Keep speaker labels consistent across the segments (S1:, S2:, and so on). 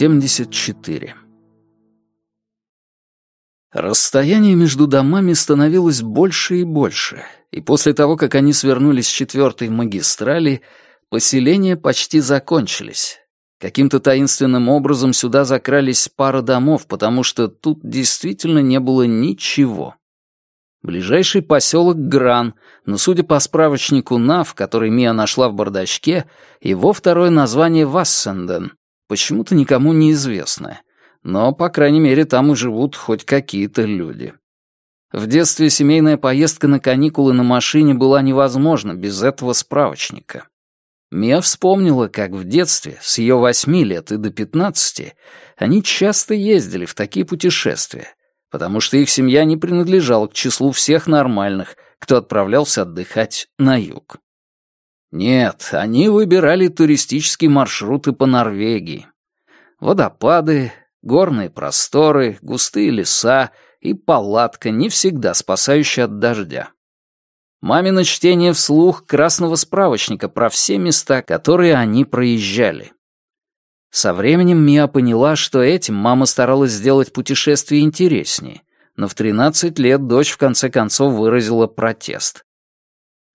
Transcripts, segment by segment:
S1: 74. Расстояние между домами становилось больше и больше, и после того, как они свернулись с четвертой магистрали, поселения почти закончились. Каким-то таинственным образом сюда закрались пара домов, потому что тут действительно не было ничего. Ближайший поселок Гран, но, судя по справочнику НАВ, который Мия нашла в бардачке, его второе название Вассенден, почему-то никому не известное. Но, по крайней мере, там и живут хоть какие-то люди. В детстве семейная поездка на каникулы на машине была невозможна без этого справочника. Мия вспомнила, как в детстве, с ее восьми лет и до пятнадцати, они часто ездили в такие путешествия, потому что их семья не принадлежала к числу всех нормальных, кто отправлялся отдыхать на юг. Нет, они выбирали туристические маршруты по Норвегии. Водопады, горные просторы, густые леса и палатка, не всегда спасающая от дождя. Мамино чтение вслух красного справочника про все места, которые они проезжали. Со временем Мия поняла, что этим мама старалась сделать путешествие интереснее, но в 13 лет дочь в конце концов выразила протест.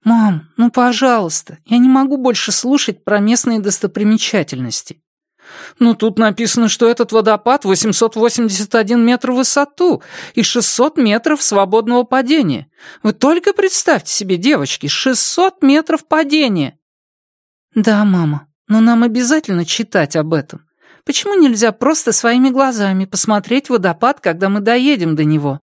S2: «Мам, ну пожалуйста, я не могу больше слушать про местные достопримечательности. Ну, тут написано, что этот водопад 881 метр в высоту и 600 метров свободного падения. Вы только представьте себе, девочки, 600 метров падения. Да, мама, но нам обязательно читать об этом. Почему нельзя просто своими глазами посмотреть водопад, когда мы доедем до него?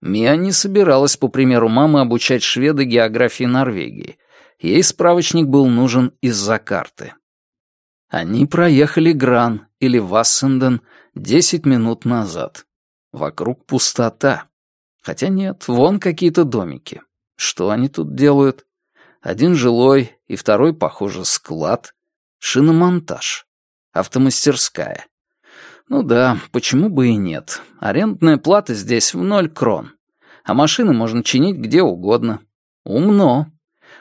S1: Мия не собиралась, по примеру мамы, обучать шведа географии Норвегии. Ей справочник был нужен из-за карты. Они проехали Гран или Вассенден десять минут назад. Вокруг пустота. Хотя нет, вон какие-то домики. Что они тут делают? Один жилой и второй, похоже, склад. Шиномонтаж. Автомастерская. Ну да, почему бы и нет. Арендная плата здесь в ноль крон. А машины можно чинить где угодно. Умно.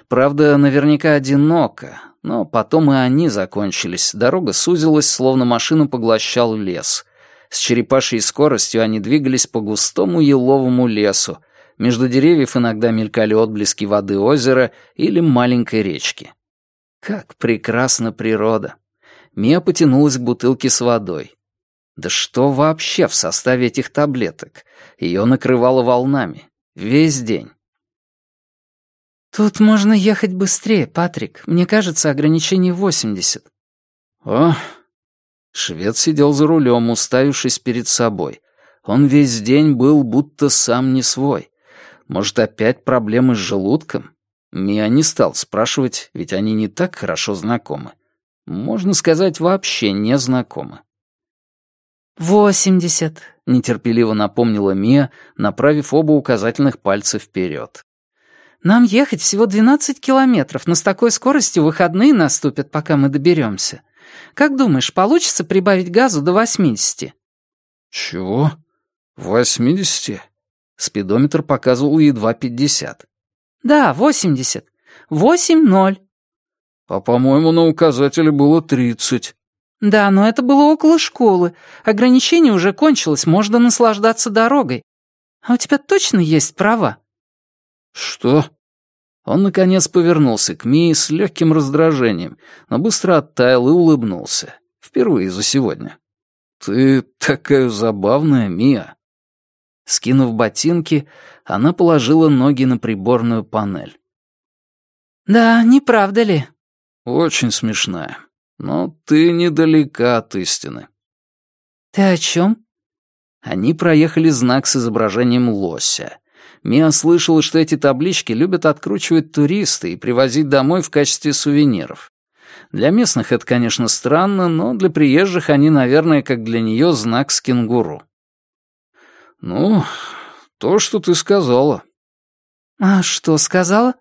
S1: Правда, наверняка одиноко, но потом и они закончились. Дорога сузилась, словно машину поглощал лес. С черепашьей скоростью они двигались по густому еловому лесу. Между деревьев иногда мелькали отблески воды озера или маленькой речки. Как прекрасна природа! Мия потянулась к бутылке с водой. Да что вообще в составе этих таблеток? Ее накрывало волнами. Весь день.
S2: «Тут можно ехать быстрее, Патрик. Мне кажется, ограничение 80».
S1: «О!» Швед сидел за рулем, уставившись перед собой. Он весь день был будто сам не свой. Может, опять проблемы с желудком? Мия не стал спрашивать, ведь они не так хорошо знакомы. Можно сказать, вообще не знакомы.
S2: «Восемьдесят», — нетерпеливо напомнила Мия, направив оба указательных пальца вперед. Нам ехать всего 12 километров, но с такой скоростью выходные наступят, пока мы доберемся. Как думаешь, получится прибавить газу до 80?
S1: Чего? 80? Спидометр показывал едва 50.
S2: Да, 80. 8-0.
S1: А, по-моему, на указателе было 30.
S2: Да, но это было около школы. Ограничение уже кончилось, можно наслаждаться дорогой. А у тебя точно есть права?
S1: «Что?» Он, наконец, повернулся к Мии с легким раздражением, но быстро оттаял и улыбнулся. Впервые за сегодня. «Ты такая забавная, Мия!» Скинув ботинки, она положила ноги на приборную панель.
S2: «Да, не правда ли?»
S1: «Очень смешная. Но ты недалека от истины».
S2: «Ты о чем?»
S1: Они проехали знак с изображением лося. Мия слышала, что эти таблички любят откручивать туристы и привозить домой в качестве сувениров. Для местных это, конечно, странно, но для приезжих они, наверное, как для нее знак с кенгуру. «Ну, то, что ты сказала».
S2: «А что сказала?»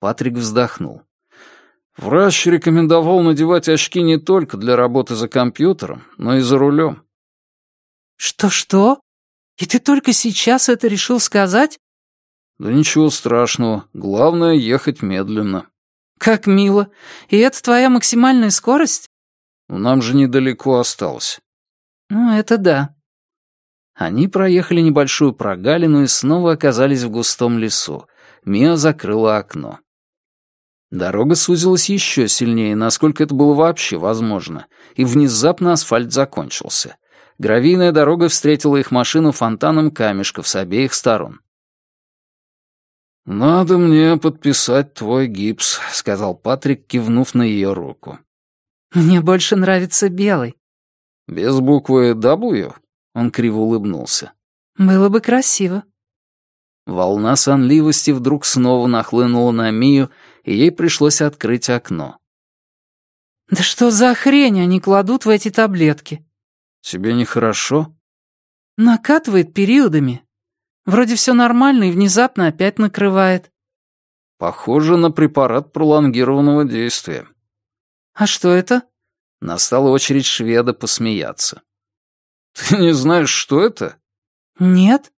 S1: Патрик вздохнул. «Врач рекомендовал надевать очки не только для работы за компьютером, но и за рулем».
S2: «Что-что? И ты только сейчас это решил сказать?»
S1: «Да ничего страшного. Главное — ехать медленно».
S2: «Как мило. И это твоя максимальная скорость?»
S1: Нам же недалеко осталось».
S2: «Ну, это да».
S1: Они проехали небольшую прогалину и снова оказались в густом лесу. Мия закрыла окно. Дорога сузилась еще сильнее, насколько это было вообще возможно, и внезапно асфальт закончился. Гравийная дорога встретила их машину фонтаном камешков с обеих сторон. «Надо мне подписать твой гипс», — сказал Патрик, кивнув на ее руку.
S2: «Мне больше нравится белый».
S1: «Без буквы W?» — он криво улыбнулся.
S2: «Было бы красиво».
S1: Волна сонливости вдруг снова нахлынула на Мию, и ей пришлось открыть окно.
S2: «Да что за хрень они кладут в эти таблетки?»
S1: «Тебе нехорошо?»
S2: «Накатывает периодами. Вроде все нормально и внезапно опять накрывает.
S1: Похоже на препарат пролонгированного действия.
S2: А что это?
S1: Настала очередь шведа посмеяться. Ты не знаешь, что это?
S2: Нет.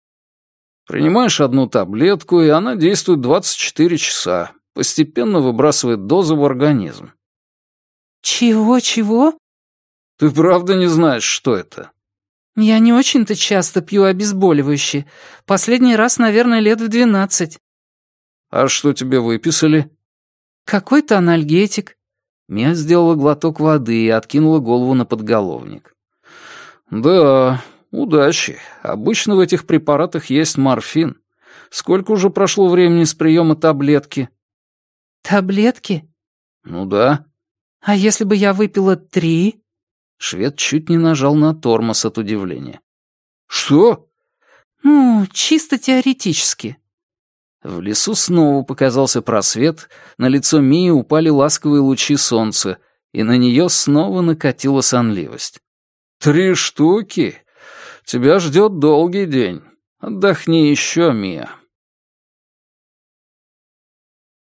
S1: Принимаешь одну таблетку, и она действует 24 часа, постепенно выбрасывает дозу в организм.
S2: Чего-чего?
S1: Ты правда не знаешь, что это?
S2: «Я не очень-то часто пью обезболивающие. Последний раз, наверное, лет в двенадцать».
S1: «А что тебе выписали?»
S2: «Какой-то анальгетик».
S1: Мия сделала глоток воды и откинула голову на подголовник. «Да, удачи. Обычно в этих препаратах есть морфин. Сколько уже прошло времени с приема таблетки?»
S2: «Таблетки?»
S1: «Ну да».
S2: «А если бы я выпила три?»
S1: Швед чуть не нажал на тормоз от удивления. «Что?»
S2: «Ну, чисто теоретически».
S1: В лесу снова показался просвет, на лицо Мии упали ласковые лучи солнца, и на нее снова накатила сонливость. «Три штуки? Тебя ждет долгий день. Отдохни еще, Мия».